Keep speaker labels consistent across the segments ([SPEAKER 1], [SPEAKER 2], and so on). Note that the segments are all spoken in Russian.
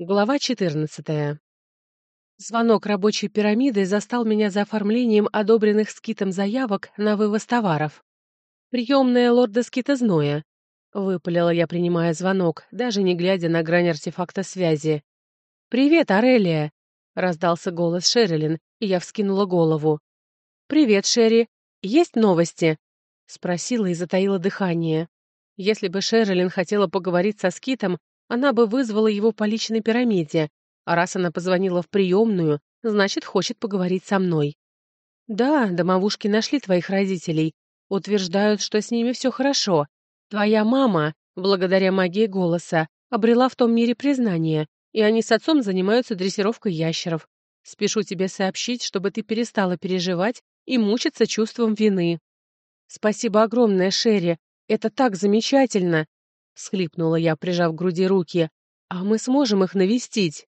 [SPEAKER 1] Глава 14. Звонок рабочей пирамиды застал меня за оформлением одобренных скитом заявок на вывоз товаров. «Приемная лорда скита Зноя», — выпалила я, принимая звонок, даже не глядя на грань артефакта связи. «Привет, Арелия!» — раздался голос Шерилин, и я вскинула голову. «Привет, Шерри. Есть новости?» — спросила и затаила дыхание. Если бы Шерилин хотела поговорить со скитом, она бы вызвала его по личной пирамиде, а раз она позвонила в приемную, значит, хочет поговорить со мной. Да, домовушки нашли твоих родителей, утверждают, что с ними все хорошо. Твоя мама, благодаря магии голоса, обрела в том мире признание, и они с отцом занимаются дрессировкой ящеров. Спешу тебе сообщить, чтобы ты перестала переживать и мучиться чувством вины. Спасибо огромное, Шерри. Это так замечательно. — схлипнула я, прижав к груди руки. «А мы сможем их навестить?»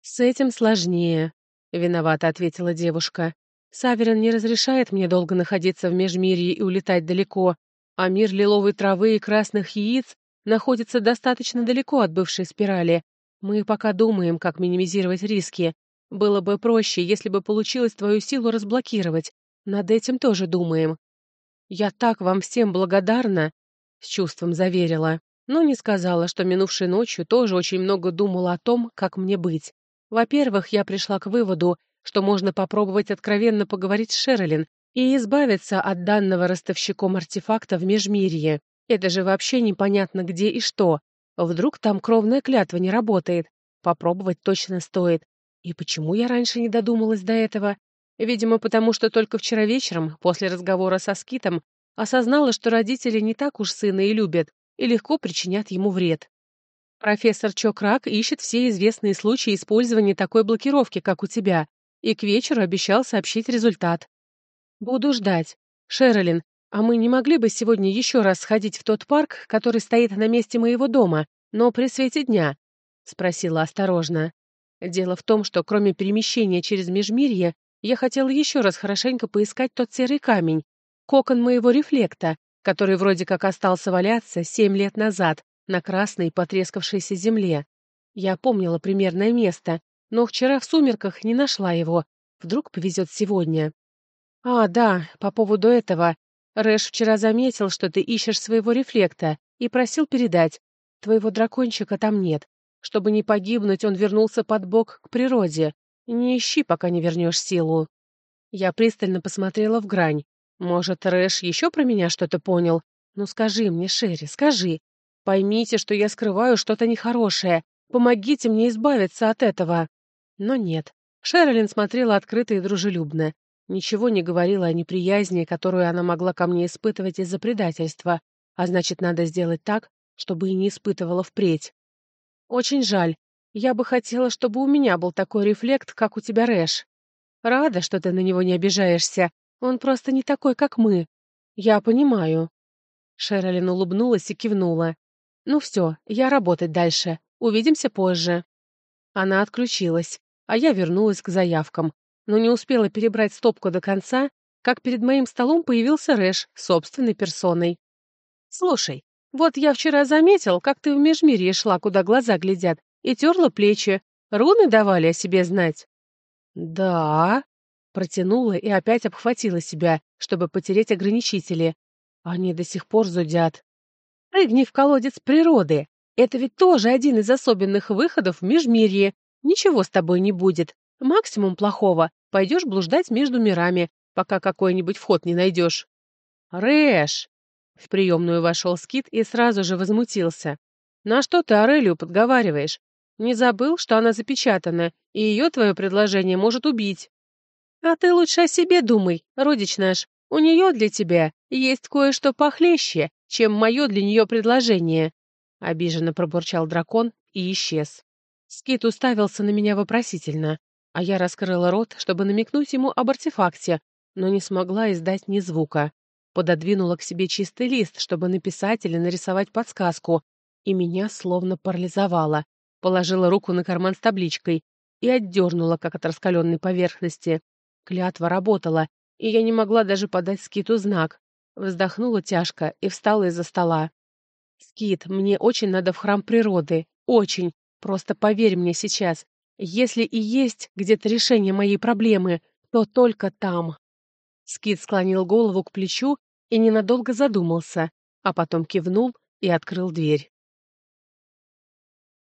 [SPEAKER 1] «С этим сложнее», — виновато ответила девушка. «Саверин не разрешает мне долго находиться в Межмирье и улетать далеко, а мир лиловой травы и красных яиц находится достаточно далеко от бывшей спирали. Мы пока думаем, как минимизировать риски. Было бы проще, если бы получилось твою силу разблокировать. Над этим тоже думаем. Я так вам всем благодарна, — с чувством заверила но не сказала, что минувшей ночью тоже очень много думала о том, как мне быть. Во-первых, я пришла к выводу, что можно попробовать откровенно поговорить с Шерлин и избавиться от данного ростовщиком артефакта в Межмирье. Это же вообще непонятно где и что. Вдруг там кровная клятва не работает. Попробовать точно стоит. И почему я раньше не додумалась до этого? Видимо, потому что только вчера вечером, после разговора со Скитом, осознала, что родители не так уж сына и любят, и легко причинят ему вред. Профессор Чокрак ищет все известные случаи использования такой блокировки, как у тебя, и к вечеру обещал сообщить результат. Буду ждать. Шерлин, а мы не могли бы сегодня еще раз сходить в тот парк, который стоит на месте моего дома, но при свете дня? Спросила осторожно. Дело в том, что кроме перемещения через Межмирье, я хотела еще раз хорошенько поискать тот серый камень, кокон моего рефлекта, который вроде как остался валяться семь лет назад на красной потрескавшейся земле. Я помнила примерное место, но вчера в сумерках не нашла его. Вдруг повезет сегодня. А, да, по поводу этого. Рэш вчера заметил, что ты ищешь своего рефлекта, и просил передать. Твоего дракончика там нет. Чтобы не погибнуть, он вернулся под бок к природе. Не ищи, пока не вернешь силу. Я пристально посмотрела в грань. Может, Рэш еще про меня что-то понял? Ну скажи мне, Шерри, скажи. Поймите, что я скрываю что-то нехорошее. Помогите мне избавиться от этого. Но нет. Шерлин смотрела открыто и дружелюбно. Ничего не говорила о неприязни, которую она могла ко мне испытывать из-за предательства. А значит, надо сделать так, чтобы и не испытывала впредь. Очень жаль. Я бы хотела, чтобы у меня был такой рефлект, как у тебя, Рэш. Рада, что ты на него не обижаешься. Он просто не такой, как мы. Я понимаю». Шерлин улыбнулась и кивнула. «Ну все, я работать дальше. Увидимся позже». Она отключилась, а я вернулась к заявкам, но не успела перебрать стопку до конца, как перед моим столом появился Рэш собственной персоной. «Слушай, вот я вчера заметил, как ты в Межмирье шла, куда глаза глядят, и терла плечи. Руны давали о себе знать». «Да», Протянула и опять обхватила себя, чтобы потереть ограничители. Они до сих пор зудят. Прыгни в колодец природы. Это ведь тоже один из особенных выходов в Межмирье. Ничего с тобой не будет. Максимум плохого. Пойдешь блуждать между мирами, пока какой-нибудь вход не найдешь. Рэш! В приемную вошел Скит и сразу же возмутился. На что ты Арелию подговариваешь? Не забыл, что она запечатана, и ее твое предложение может убить. «А ты лучше о себе думай, родич наш. У нее для тебя есть кое-что похлеще, чем мое для нее предложение», — обиженно пробурчал дракон и исчез. Скит уставился на меня вопросительно, а я раскрыла рот, чтобы намекнуть ему об артефакте, но не смогла издать ни звука. Пододвинула к себе чистый лист, чтобы написать или нарисовать подсказку, и меня словно парализовало. Положила руку на карман с табличкой и отдернула, как от раскаленной поверхности. Клятва работала, и я не могла даже подать Скиту знак. Вздохнула тяжко и встала из-за стола. «Скит, мне очень надо в храм природы. Очень. Просто поверь мне сейчас, если и есть где-то решение моей проблемы, то только там. Скит склонил голову к плечу и ненадолго задумался, а потом кивнул и открыл дверь.